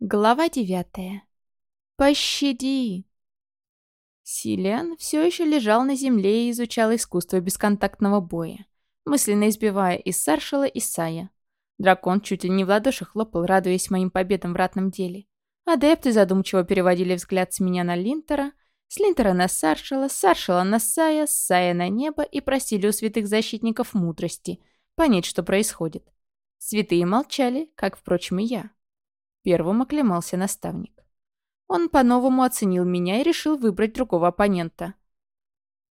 Глава девятая. «Пощади!» Силиан все еще лежал на земле и изучал искусство бесконтактного боя, мысленно избивая и Саршала, и Сая. Дракон чуть ли не в ладоши хлопал, радуясь моим победам в ратном деле. Адепты задумчиво переводили взгляд с меня на Линтера, с Линтера на Саршала, с Саршала на Сая, Сая на небо и просили у святых защитников мудрости понять, что происходит. Святые молчали, как, впрочем, и я. Первым оклемался наставник. Он по-новому оценил меня и решил выбрать другого оппонента.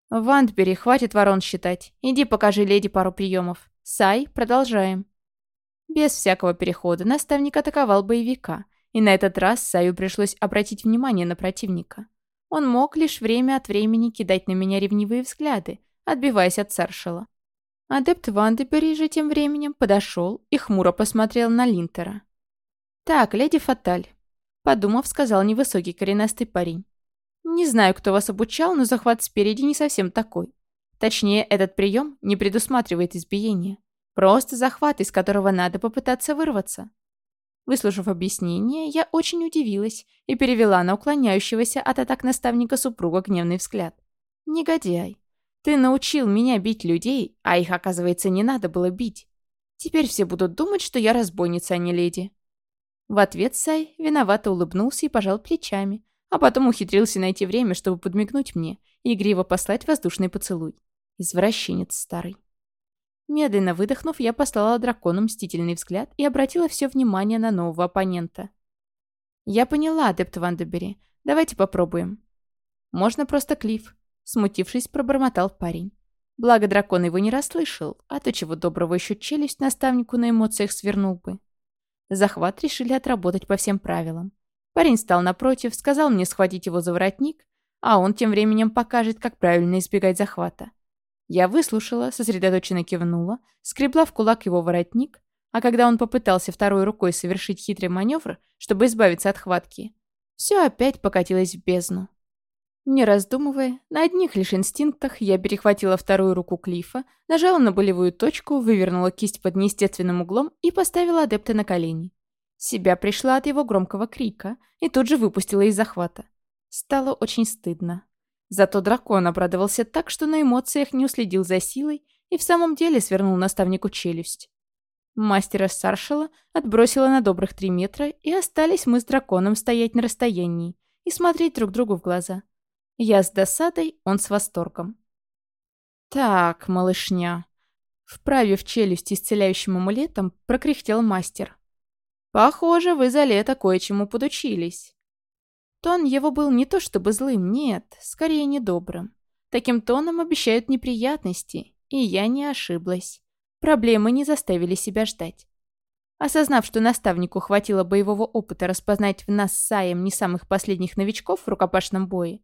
«Вандбери, хватит ворон считать. Иди покажи леди пару приемов. Сай, продолжаем». Без всякого перехода наставник атаковал боевика, и на этот раз Саю пришлось обратить внимание на противника. Он мог лишь время от времени кидать на меня ревнивые взгляды, отбиваясь от Саршала. Адепт Вандебери же тем временем подошел и хмуро посмотрел на Линтера. «Так, леди Фаталь», — подумав, сказал невысокий коренастый парень. «Не знаю, кто вас обучал, но захват спереди не совсем такой. Точнее, этот прием не предусматривает избиение. Просто захват, из которого надо попытаться вырваться». Выслушав объяснение, я очень удивилась и перевела на уклоняющегося от атак наставника супруга гневный взгляд. «Негодяй. Ты научил меня бить людей, а их, оказывается, не надо было бить. Теперь все будут думать, что я разбойница, а не леди. В ответ Сай виновато улыбнулся и пожал плечами, а потом ухитрился найти время, чтобы подмигнуть мне и игриво послать воздушный поцелуй. Извращенец старый. Медленно выдохнув, я послала дракону мстительный взгляд и обратила все внимание на нового оппонента. «Я поняла, адепт Вандебери. Давайте попробуем». «Можно просто Клифф», — смутившись, пробормотал парень. Благо дракон его не расслышал, а то чего доброго еще челюсть наставнику на эмоциях свернул бы. Захват решили отработать по всем правилам. Парень стал напротив, сказал мне схватить его за воротник, а он тем временем покажет, как правильно избегать захвата. Я выслушала, сосредоточенно кивнула, скребла в кулак его воротник, а когда он попытался второй рукой совершить хитрый маневр, чтобы избавиться от хватки, все опять покатилось в бездну. Не раздумывая, на одних лишь инстинктах я перехватила вторую руку Клифа, нажала на болевую точку, вывернула кисть под неестественным углом и поставила адепта на колени. Себя пришла от его громкого крика и тут же выпустила из захвата. Стало очень стыдно. Зато дракон обрадовался так, что на эмоциях не уследил за силой и в самом деле свернул наставнику челюсть. Мастера Саршала отбросила на добрых три метра, и остались мы с драконом стоять на расстоянии и смотреть друг другу в глаза. Я с досадой, он с восторгом. «Так, малышня». Вправив челюсть исцеляющим амулетом, прокряхтел мастер. «Похоже, вы за лето кое-чему подучились». Тон его был не то чтобы злым, нет, скорее недобрым. Таким тоном обещают неприятности, и я не ошиблась. Проблемы не заставили себя ждать. Осознав, что наставнику хватило боевого опыта распознать в нас с Саем не самых последних новичков в рукопашном бое,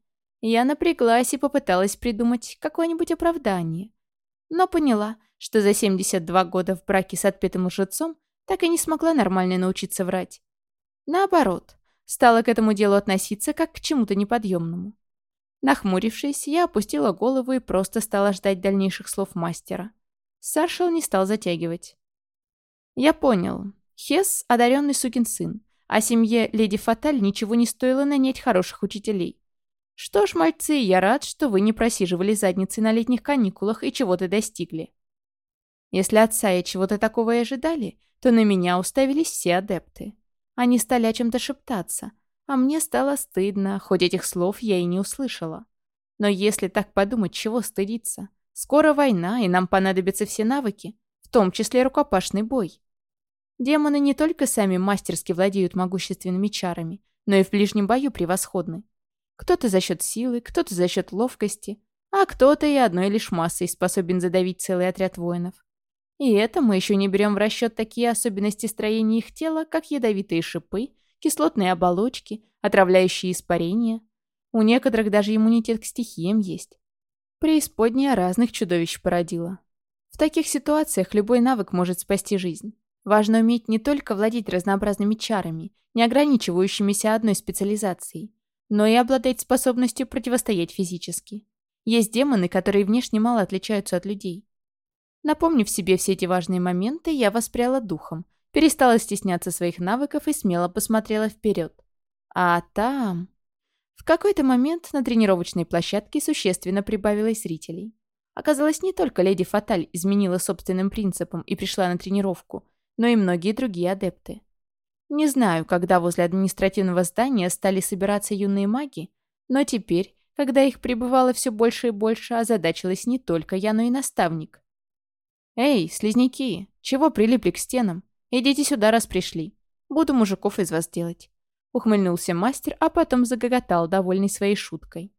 я напряглась и попыталась придумать какое-нибудь оправдание. Но поняла, что за 72 года в браке с отпетым лжецом так и не смогла нормально научиться врать. Наоборот, стала к этому делу относиться как к чему-то неподъемному. Нахмурившись, я опустила голову и просто стала ждать дальнейших слов мастера. Саршел не стал затягивать. Я понял. Хес — одаренный сукин сын, а семье леди Фаталь ничего не стоило нанять хороших учителей. Что ж, мальцы, я рад, что вы не просиживали задницы на летних каникулах и чего-то достигли. Если отца и чего-то такого и ожидали, то на меня уставились все адепты. Они стали о чем-то шептаться, а мне стало стыдно, хоть этих слов я и не услышала. Но если так подумать, чего стыдиться? Скоро война, и нам понадобятся все навыки, в том числе рукопашный бой. Демоны не только сами мастерски владеют могущественными чарами, но и в ближнем бою превосходны. Кто-то за счет силы, кто-то за счет ловкости, а кто-то и одной лишь массой способен задавить целый отряд воинов. И это мы еще не берем в расчет такие особенности строения их тела, как ядовитые шипы, кислотные оболочки, отравляющие испарения. У некоторых даже иммунитет к стихиям есть. Преисподняя разных чудовищ породила. В таких ситуациях любой навык может спасти жизнь. Важно уметь не только владеть разнообразными чарами, не ограничивающимися одной специализацией, но и обладать способностью противостоять физически. Есть демоны, которые внешне мало отличаются от людей. Напомнив себе все эти важные моменты, я воспряла духом перестала стесняться своих навыков и смело посмотрела вперед. А там... В какой-то момент на тренировочной площадке существенно прибавилось зрителей. Оказалось, не только леди Фаталь изменила собственным принципам и пришла на тренировку, но и многие другие адепты. Не знаю, когда возле административного здания стали собираться юные маги, но теперь, когда их прибывало все больше и больше, озадачилась не только я, но и наставник. «Эй, слизняки, чего прилипли к стенам? Идите сюда, раз пришли. Буду мужиков из вас делать». Ухмыльнулся мастер, а потом загоготал, довольный своей шуткой.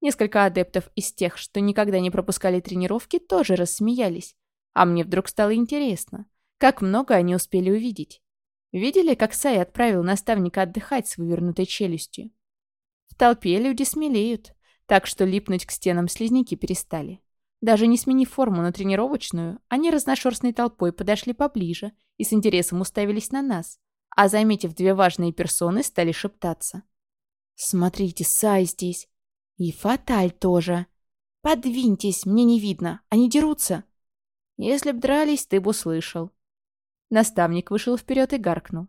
Несколько адептов из тех, что никогда не пропускали тренировки, тоже рассмеялись. А мне вдруг стало интересно, как много они успели увидеть. Видели, как Сай отправил наставника отдыхать с вывернутой челюстью? В толпе люди смелеют, так что липнуть к стенам слизняки перестали. Даже не сменив форму на тренировочную, они разношерстной толпой подошли поближе и с интересом уставились на нас, а, заметив две важные персоны, стали шептаться. «Смотрите, Сай здесь. И Фаталь тоже. Подвиньтесь, мне не видно, они дерутся». «Если б дрались, ты бы услышал». Наставник вышел вперед и гаркнул.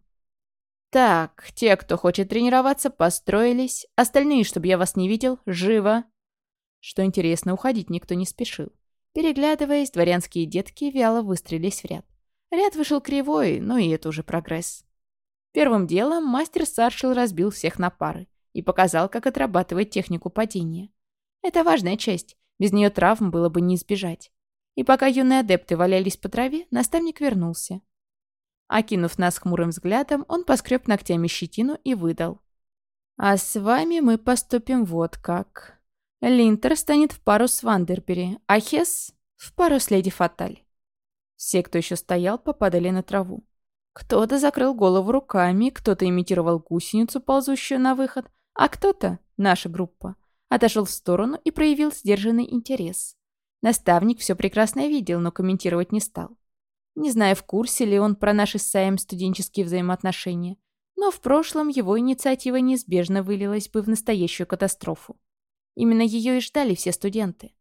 «Так, те, кто хочет тренироваться, построились. Остальные, чтобы я вас не видел, живо!» Что интересно, уходить никто не спешил. Переглядываясь, дворянские детки вяло выстрелились в ряд. Ряд вышел кривой, но и это уже прогресс. Первым делом мастер Саршил разбил всех на пары и показал, как отрабатывать технику падения. Это важная часть, без нее травм было бы не избежать. И пока юные адепты валялись по траве, наставник вернулся. Окинув нас хмурым взглядом, он поскреб ногтями щетину и выдал. «А с вами мы поступим вот как. Линтер станет в пару с Вандербери, а Хесс — в пару с Леди Фаталь». Все, кто еще стоял, попадали на траву. Кто-то закрыл голову руками, кто-то имитировал гусеницу, ползущую на выход, а кто-то, наша группа, отошел в сторону и проявил сдержанный интерес. Наставник все прекрасно видел, но комментировать не стал. Не знаю, в курсе ли он про наши с Саем студенческие взаимоотношения, но в прошлом его инициатива неизбежно вылилась бы в настоящую катастрофу. Именно ее и ждали все студенты.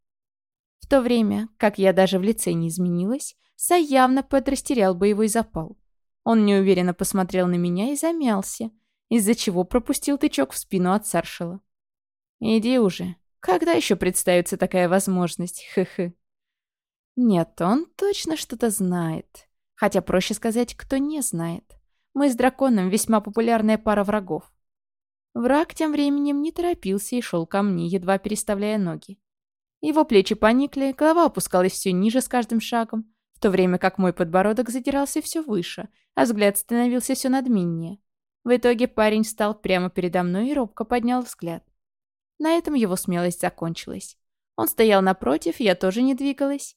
В то время, как я даже в лице не изменилась, Сай явно подрастерял боевой запал. Он неуверенно посмотрел на меня и замялся, из-за чего пропустил тычок в спину от Саршила. «Иди уже. Когда еще представится такая возможность? Хы-хы». Нет, он точно что-то знает. Хотя проще сказать, кто не знает. Мы с драконом весьма популярная пара врагов. Враг тем временем не торопился и шел ко мне, едва переставляя ноги. Его плечи поникли, голова опускалась все ниже с каждым шагом, в то время как мой подбородок задирался все выше, а взгляд становился все надменнее. В итоге парень встал прямо передо мной и робко поднял взгляд. На этом его смелость закончилась. Он стоял напротив, я тоже не двигалась.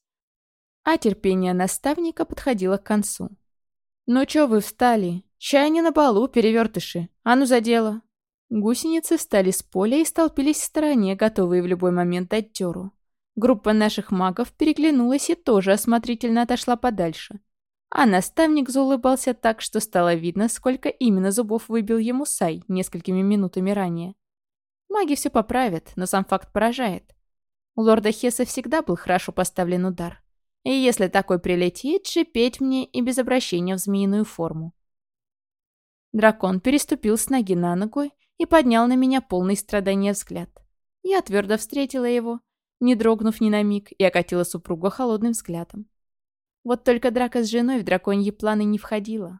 А терпение наставника подходило к концу. «Ну чё вы встали? Чай не на полу, перевертыши. А ну за дело!» Гусеницы встали с поля и столпились в стороне, готовые в любой момент дать тёру. Группа наших магов переглянулась и тоже осмотрительно отошла подальше. А наставник заулыбался так, что стало видно, сколько именно зубов выбил ему Сай несколькими минутами ранее. Маги все поправят, но сам факт поражает. У лорда Хесса всегда был хорошо поставлен удар. И если такой прилетит, шипеть мне и без обращения в змеиную форму. Дракон переступил с ноги на ногу и поднял на меня полный страдания взгляд. Я твердо встретила его, не дрогнув ни на миг, и окатила супруга холодным взглядом. Вот только драка с женой в драконьи планы не входила.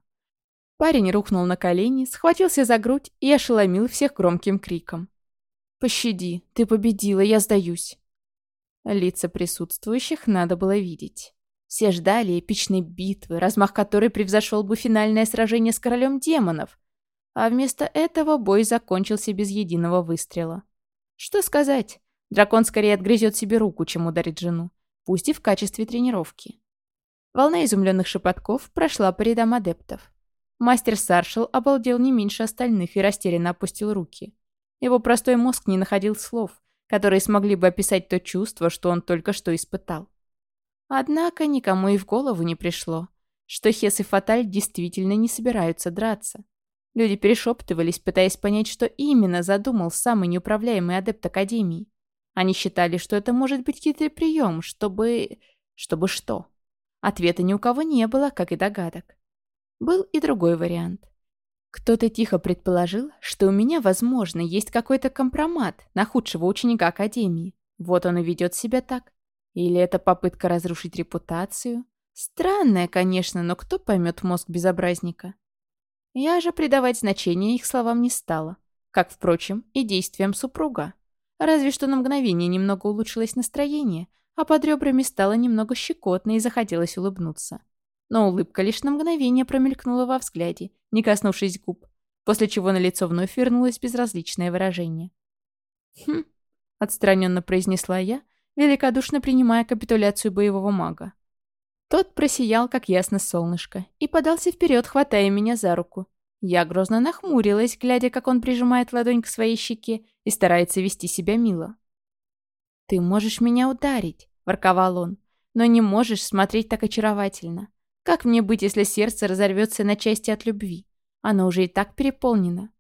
Парень рухнул на колени, схватился за грудь и ошеломил всех громким криком. «Пощади, ты победила, я сдаюсь!» Лица присутствующих надо было видеть. Все ждали эпичной битвы, размах которой превзошел бы финальное сражение с королем демонов. А вместо этого бой закончился без единого выстрела. Что сказать? Дракон скорее отгрызет себе руку, чем ударит жену. Пусть и в качестве тренировки. Волна изумленных шепотков прошла по рядам адептов. Мастер Саршел обалдел не меньше остальных и растерянно опустил руки. Его простой мозг не находил слов, которые смогли бы описать то чувство, что он только что испытал. Однако никому и в голову не пришло, что Хес и Фаталь действительно не собираются драться. Люди перешептывались, пытаясь понять, что именно задумал самый неуправляемый адепт Академии. Они считали, что это может быть хитрый прием, чтобы... чтобы что? Ответа ни у кого не было, как и догадок. Был и другой вариант. Кто-то тихо предположил, что у меня, возможно, есть какой-то компромат на худшего ученика Академии. Вот он и ведет себя так. Или это попытка разрушить репутацию? Странная, конечно, но кто поймет мозг безобразника? Я же придавать значение их словам не стала. Как, впрочем, и действиям супруга. Разве что на мгновение немного улучшилось настроение, а под ребрами стало немного щекотно и захотелось улыбнуться. Но улыбка лишь на мгновение промелькнула во взгляде, не коснувшись губ, после чего на лицо вновь вернулось безразличное выражение. «Хм», — отстраненно произнесла я, великодушно принимая капитуляцию боевого мага. Тот просиял, как ясно солнышко, и подался вперед, хватая меня за руку. Я грозно нахмурилась, глядя, как он прижимает ладонь к своей щеке и старается вести себя мило. «Ты можешь меня ударить», — ворковал он, «но не можешь смотреть так очаровательно. Как мне быть, если сердце разорвется на части от любви? Оно уже и так переполнено».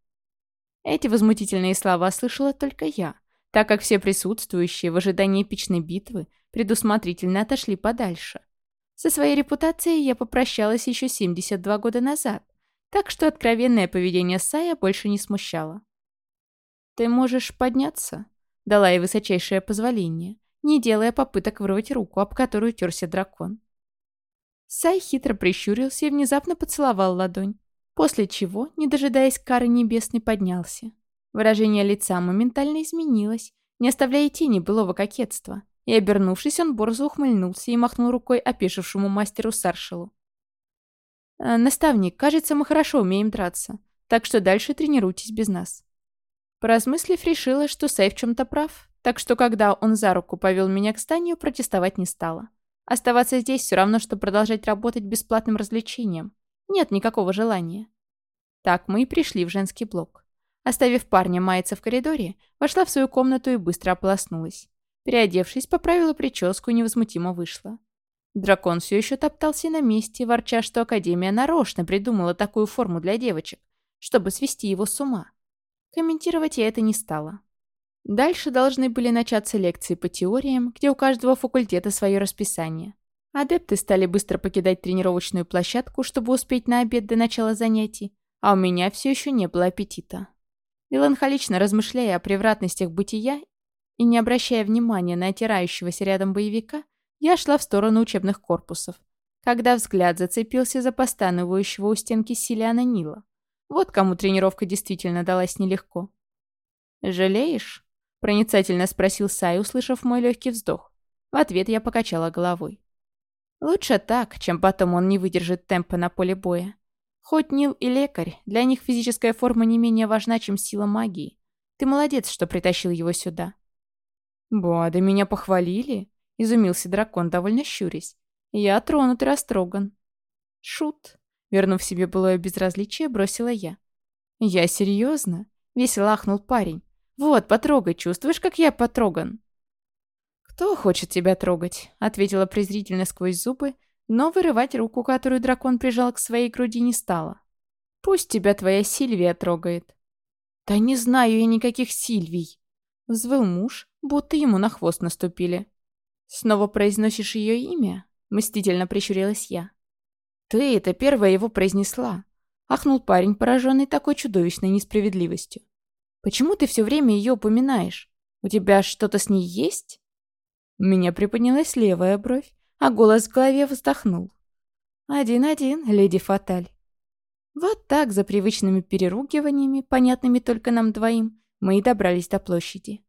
Эти возмутительные слова слышала только я, так как все присутствующие в ожидании эпичной битвы предусмотрительно отошли подальше. Со своей репутацией я попрощалась еще 72 года назад, так что откровенное поведение Сая больше не смущало. «Ты можешь подняться?» — дала ей высочайшее позволение, не делая попыток вырвать руку, об которую терся дракон. Сай хитро прищурился и внезапно поцеловал ладонь, после чего, не дожидаясь кары небесной, поднялся. Выражение лица моментально изменилось, не оставляя тени былого кокетства, и, обернувшись, он борзо ухмыльнулся и махнул рукой опешившему мастеру Саршелу. «Э, «Наставник, кажется, мы хорошо умеем драться, так что дальше тренируйтесь без нас». Поразмыслив, решила, что Сэй в чем-то прав, так что когда он за руку повел меня к зданию, протестовать не стала. Оставаться здесь все равно, что продолжать работать бесплатным развлечением. Нет никакого желания. Так мы и пришли в женский блок. Оставив парня маяться в коридоре, вошла в свою комнату и быстро ополоснулась. Переодевшись, поправила прическу и невозмутимо вышла. Дракон все еще топтался на месте, ворча, что Академия нарочно придумала такую форму для девочек, чтобы свести его с ума. Комментировать я это не стала. Дальше должны были начаться лекции по теориям, где у каждого факультета свое расписание. Адепты стали быстро покидать тренировочную площадку, чтобы успеть на обед до начала занятий, а у меня все еще не было аппетита. Меланхолично размышляя о превратностях бытия и не обращая внимания на отирающегося рядом боевика, я шла в сторону учебных корпусов, когда взгляд зацепился за постанывающего у стенки Силиана Нила. Вот кому тренировка действительно далась нелегко. «Жалеешь?» — проницательно спросил Сай, услышав мой легкий вздох. В ответ я покачала головой. «Лучше так, чем потом он не выдержит темпа на поле боя. Хоть Нил и лекарь, для них физическая форма не менее важна, чем сила магии. Ты молодец, что притащил его сюда». «Ба, да меня похвалили?» — изумился дракон, довольно щурясь. «Я тронут и растроган». «Шут», — вернув себе былое безразличие, бросила я. «Я серьезно?» — весело ахнул парень. «Вот, потрогай, чувствуешь, как я потроган?» «Кто хочет тебя трогать?» — ответила презрительно сквозь зубы, но вырывать руку, которую дракон прижал к своей груди, не стала. «Пусть тебя твоя Сильвия трогает». «Да не знаю я никаких Сильвий!» — взвыл муж, будто ему на хвост наступили. «Снова произносишь ее имя?» — мстительно прищурилась я. «Ты это первая его произнесла!» — ахнул парень, пораженный такой чудовищной несправедливостью. «Почему ты все время ее упоминаешь? У тебя что-то с ней есть?» У меня приподнялась левая бровь, а голос в голове вздохнул. «Один-один, леди Фаталь». Вот так, за привычными переругиваниями, понятными только нам двоим, мы и добрались до площади.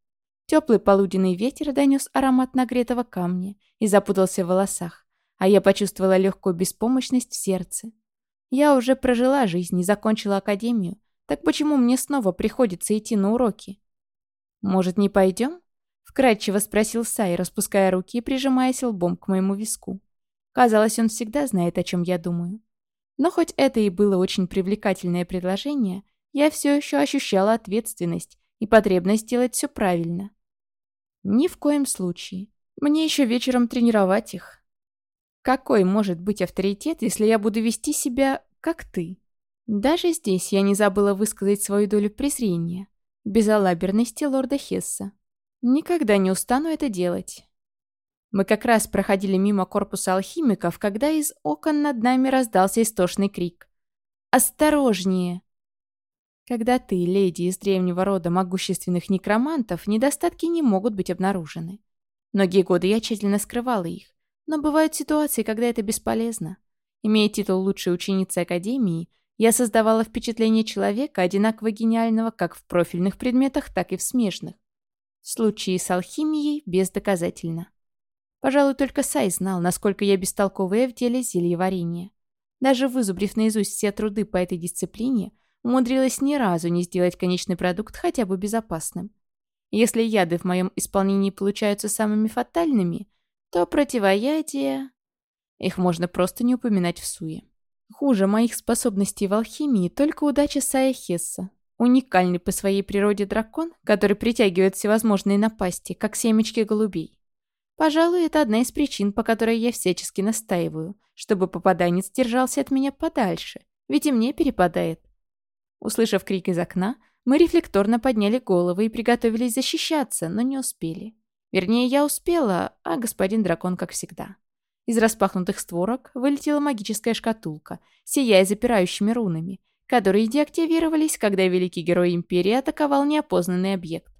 Теплый полуденный ветер донес аромат нагретого камня и запутался в волосах, а я почувствовала легкую беспомощность в сердце. Я уже прожила жизнь и закончила академию, так почему мне снова приходится идти на уроки? «Может, не пойдем?» Вкратчиво спросил Сай, распуская руки и прижимаясь лбом к моему виску. Казалось, он всегда знает, о чем я думаю. Но хоть это и было очень привлекательное предложение, я все еще ощущала ответственность и потребность делать все правильно. Ни в коем случае. Мне еще вечером тренировать их. Какой может быть авторитет, если я буду вести себя, как ты? Даже здесь я не забыла высказать свою долю презрения, безалаберности лорда Хесса. Никогда не устану это делать. Мы как раз проходили мимо корпуса алхимиков, когда из окон над нами раздался истошный крик. осторожнее!» Когда ты, леди из древнего рода могущественных некромантов, недостатки не могут быть обнаружены. Многие годы я тщательно скрывала их, но бывают ситуации, когда это бесполезно. Имея титул лучшей ученицы Академии, я создавала впечатление человека, одинаково гениального как в профильных предметах, так и в смежных. В случае с алхимией бездоказательно. Пожалуй, только Сай знал, насколько я бестолковая в деле зельеварения. Даже вызубрив наизусть все труды по этой дисциплине, умудрилась ни разу не сделать конечный продукт хотя бы безопасным. Если яды в моем исполнении получаются самыми фатальными, то противоядия... Их можно просто не упоминать в суе. Хуже моих способностей в алхимии только удача Сая Хесса. Уникальный по своей природе дракон, который притягивает всевозможные напасти, как семечки голубей. Пожалуй, это одна из причин, по которой я всячески настаиваю, чтобы попаданец держался от меня подальше, ведь и мне перепадает. Услышав крик из окна, мы рефлекторно подняли головы и приготовились защищаться, но не успели. Вернее, я успела, а господин дракон, как всегда. Из распахнутых створок вылетела магическая шкатулка, сияя запирающими рунами, которые деактивировались, когда великий герой Империи атаковал неопознанный объект.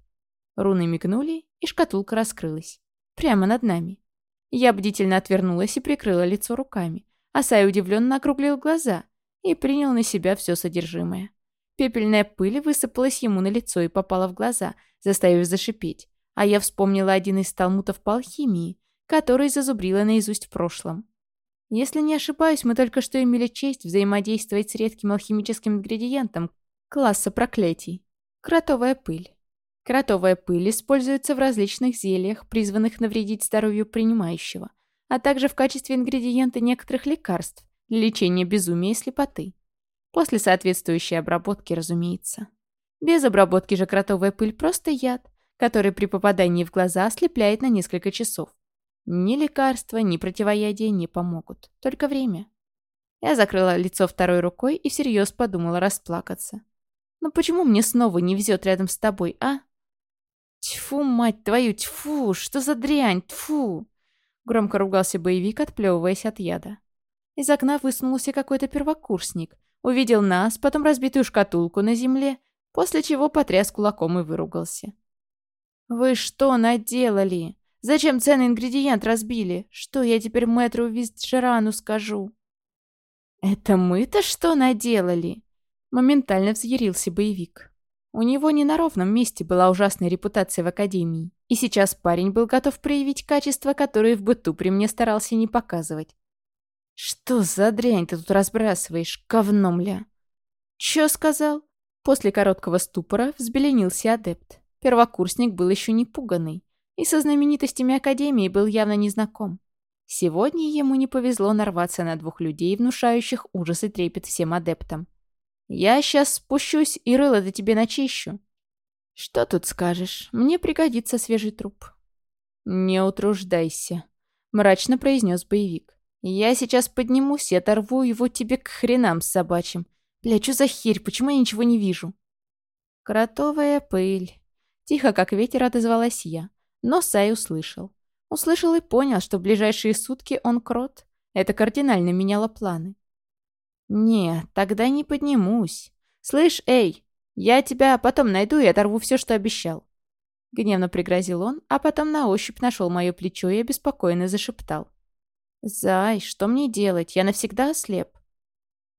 Руны мигнули, и шкатулка раскрылась. Прямо над нами. Я бдительно отвернулась и прикрыла лицо руками, а Сай удивленно округлил глаза и принял на себя все содержимое. Пепельная пыль высыпалась ему на лицо и попала в глаза, заставив зашипеть. А я вспомнила один из талмутов по алхимии, который зазубрила наизусть в прошлом. Если не ошибаюсь, мы только что имели честь взаимодействовать с редким алхимическим ингредиентом класса проклятий – кротовая пыль. Кротовая пыль используется в различных зельях, призванных навредить здоровью принимающего, а также в качестве ингредиента некоторых лекарств для лечения безумия и слепоты. После соответствующей обработки, разумеется. Без обработки же кротовая пыль просто яд, который при попадании в глаза ослепляет на несколько часов. Ни лекарства, ни противоядия не помогут. Только время. Я закрыла лицо второй рукой и всерьез подумала расплакаться. «Ну почему мне снова не везет рядом с тобой, а?» «Тьфу, мать твою, тьфу! Что за дрянь, тьфу!» Громко ругался боевик, отплевываясь от яда. Из окна высунулся какой-то первокурсник, Увидел нас, потом разбитую шкатулку на земле, после чего потряс кулаком и выругался. «Вы что наделали? Зачем ценный ингредиент разбили? Что я теперь мэтру Визджерану скажу?» «Это мы-то что наделали?» Моментально взъярился боевик. У него не на ровном месте была ужасная репутация в Академии, и сейчас парень был готов проявить качества, которые в быту при мне старался не показывать. «Что за дрянь ты тут разбрасываешь, говном ля?» «Чё сказал?» После короткого ступора взбеленился адепт. Первокурсник был еще не пуганный и со знаменитостями Академии был явно незнаком. Сегодня ему не повезло нарваться на двух людей, внушающих ужас и трепет всем адептам. «Я сейчас спущусь и рыло-то тебе начищу». «Что тут скажешь? Мне пригодится свежий труп». «Не утруждайся», — мрачно произнес боевик. Я сейчас поднимусь и оторву его тебе к хренам с собачьим. Бля, что за херь, почему я ничего не вижу? Кротовая пыль. Тихо, как ветер, отозвалась я. Но Сай услышал. Услышал и понял, что в ближайшие сутки он крот. Это кардинально меняло планы. «Не, тогда не поднимусь. Слышь, эй, я тебя потом найду и оторву все, что обещал». Гневно пригрозил он, а потом на ощупь нашел мое плечо и обеспокоенно зашептал. «Зай, что мне делать? Я навсегда ослеп?»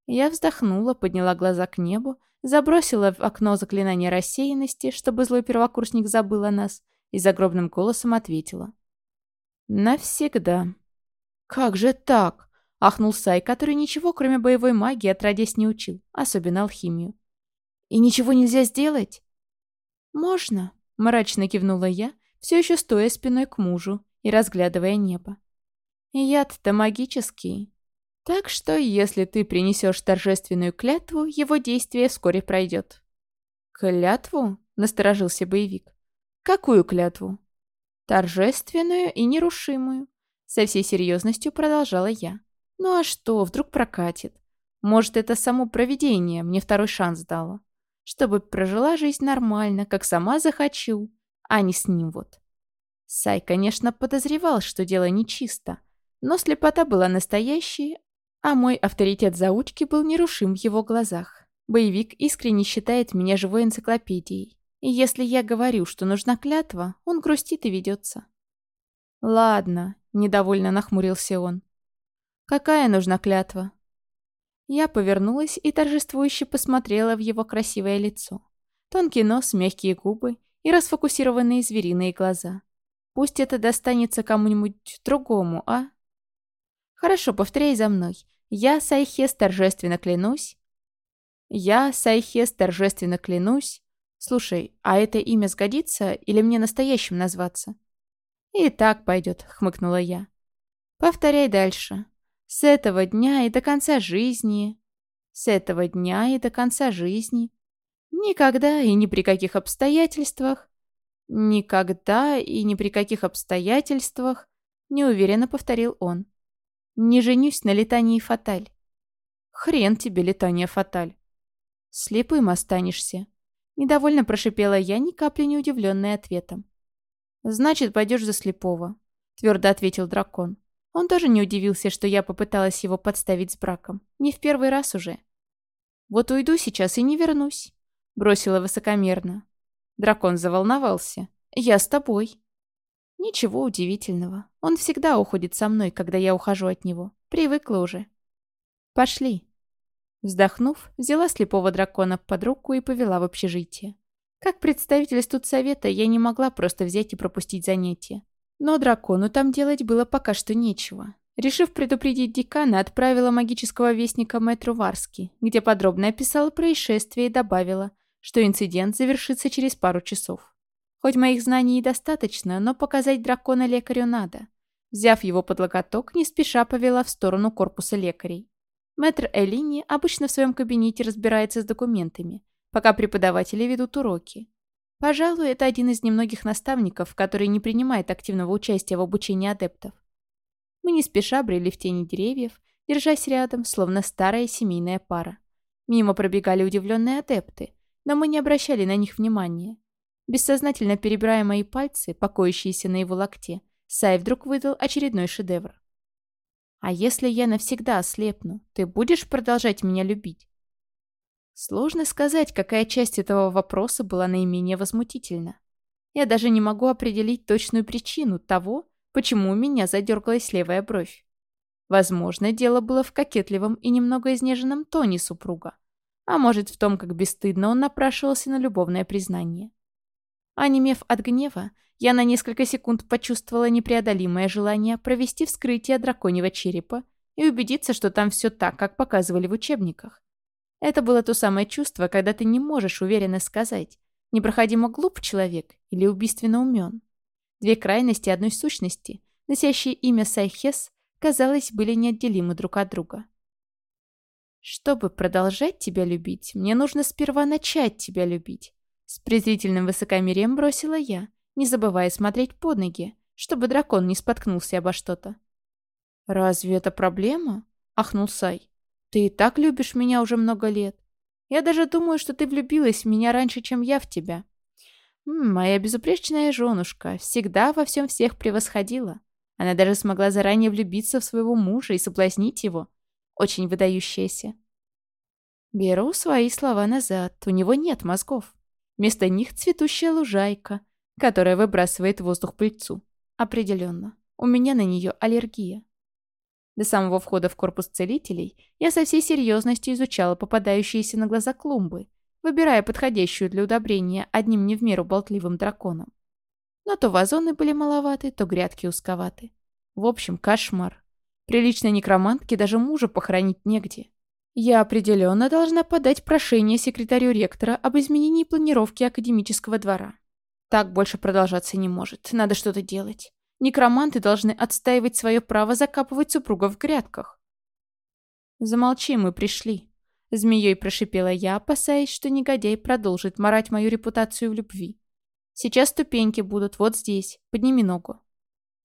Я вздохнула, подняла глаза к небу, забросила в окно заклинание рассеянности, чтобы злой первокурсник забыл о нас, и загробным голосом ответила. «Навсегда». «Как же так?» — ахнул Сай, который ничего, кроме боевой магии, отродясь не учил, особенно алхимию. «И ничего нельзя сделать?» «Можно», — мрачно кивнула я, все еще стоя спиной к мужу и разглядывая небо. Яд-то магический. Так что, если ты принесешь торжественную клятву, его действие вскоре пройдет. «Клятву?» — насторожился боевик. «Какую клятву?» «Торжественную и нерушимую», — со всей серьезностью продолжала я. «Ну а что, вдруг прокатит? Может, это само провидение мне второй шанс дало, чтобы прожила жизнь нормально, как сама захочу, а не с ним вот». Сай, конечно, подозревал, что дело нечисто, но слепота была настоящей, А мой авторитет заучки был нерушим в его глазах. Боевик искренне считает меня живой энциклопедией. И если я говорю, что нужна клятва, он грустит и ведется. «Ладно», — недовольно нахмурился он. «Какая нужна клятва?» Я повернулась и торжествующе посмотрела в его красивое лицо. Тонкий нос, мягкие губы и расфокусированные звериные глаза. Пусть это достанется кому-нибудь другому, а? Хорошо, повторяй за мной. Я, Сайхес, торжественно клянусь. Я, Сайхес, торжественно клянусь. Слушай, а это имя сгодится или мне настоящим назваться? И так пойдет, хмыкнула я. Повторяй дальше. С этого дня и до конца жизни. С этого дня и до конца жизни. Никогда и ни при каких обстоятельствах. Никогда и ни при каких обстоятельствах, неуверенно повторил он. Не женюсь на летании фаталь. Хрен тебе летание фаталь. Слепым останешься. Недовольно прошипела я, ни капли не удивленная ответом. «Значит, пойдешь за слепого», — твердо ответил дракон. Он тоже не удивился, что я попыталась его подставить с браком. Не в первый раз уже. «Вот уйду сейчас и не вернусь», — бросила высокомерно. Дракон заволновался. «Я с тобой». Ничего удивительного. Он всегда уходит со мной, когда я ухожу от него. Привыкла уже. «Пошли». Вздохнув, взяла слепого дракона под руку и повела в общежитие. Как представитель студсовета я не могла просто взять и пропустить занятия. Но дракону там делать было пока что нечего. Решив предупредить декана, отправила магического вестника мэтру Варски, где подробно описала происшествие и добавила, что инцидент завершится через пару часов. Хоть моих знаний и достаточно, но показать дракона лекарю надо. Взяв его под локоток, не спеша повела в сторону корпуса лекарей. Мэтр Элини обычно в своем кабинете разбирается с документами, пока преподаватели ведут уроки. Пожалуй, это один из немногих наставников, который не принимает активного участия в обучении адептов. Мы не спеша брели в тени деревьев, держась рядом, словно старая семейная пара. Мимо пробегали удивленные адепты, но мы не обращали на них внимания. Бессознательно перебирая мои пальцы, покоящиеся на его локте, Сай вдруг выдал очередной шедевр. «А если я навсегда ослепну, ты будешь продолжать меня любить?» Сложно сказать, какая часть этого вопроса была наименее возмутительна. Я даже не могу определить точную причину того, почему у меня задергалась левая бровь. Возможно, дело было в кокетливом и немного изнеженном тоне супруга. А может, в том, как бесстыдно он напрашивался на любовное признание. Онемев от гнева, я на несколько секунд почувствовала непреодолимое желание провести вскрытие драконьего черепа и убедиться, что там все так, как показывали в учебниках. Это было то самое чувство, когда ты не можешь уверенно сказать, непроходимо глуп человек или убийственно умен. Две крайности одной сущности, носящие имя Сайхес, казалось, были неотделимы друг от друга. Чтобы продолжать тебя любить, мне нужно сперва начать тебя любить. С презрительным высокомерием бросила я, не забывая смотреть под ноги, чтобы дракон не споткнулся обо что-то. «Разве это проблема?» — ахнул Сай. Ты и так любишь меня уже много лет. Я даже думаю, что ты влюбилась в меня раньше, чем я в тебя. М -м, моя безупречная женушка всегда во всем всех превосходила. Она даже смогла заранее влюбиться в своего мужа и соблазнить его. Очень выдающаяся. Беру свои слова назад. У него нет мозгов. Вместо них цветущая лужайка, которая выбрасывает воздух пыльцу. Определенно. У меня на нее аллергия. До самого входа в корпус целителей я со всей серьезностью изучала попадающиеся на глаза клумбы, выбирая подходящую для удобрения одним не в меру болтливым драконом. Но то вазоны были маловаты, то грядки узковаты. В общем, кошмар. Приличной некромантке даже мужа похоронить негде. Я определенно должна подать прошение секретарю ректора об изменении планировки академического двора. Так больше продолжаться не может. Надо что-то делать. Некроманты должны отстаивать свое право закапывать супругов в грядках. «Замолчи, мы пришли», — змеей прошипела я, опасаясь, что негодяй продолжит марать мою репутацию в любви. «Сейчас ступеньки будут вот здесь. Подними ногу».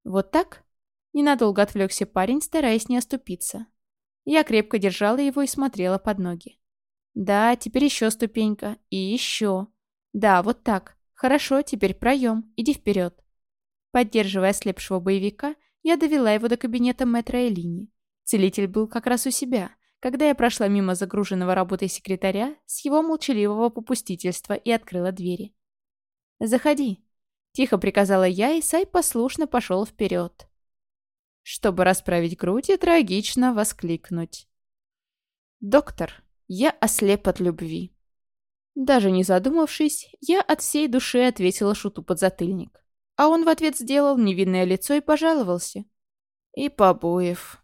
«Вот так?» Ненадолго отвлекся парень, стараясь не оступиться. Я крепко держала его и смотрела под ноги. «Да, теперь еще ступенька. И еще. Да, вот так. Хорошо, теперь проем. Иди вперед». Поддерживая ослепшего боевика, я довела его до кабинета мэтра Элини. Целитель был как раз у себя, когда я прошла мимо загруженного работой секретаря с его молчаливого попустительства и открыла двери. «Заходи», — тихо приказала я, и Сай послушно пошел вперед. Чтобы расправить грудь и трагично воскликнуть. «Доктор, я ослеп от любви». Даже не задумавшись, я от всей души ответила шуту под затыльник. А он в ответ сделал невинное лицо и пожаловался. И побоев.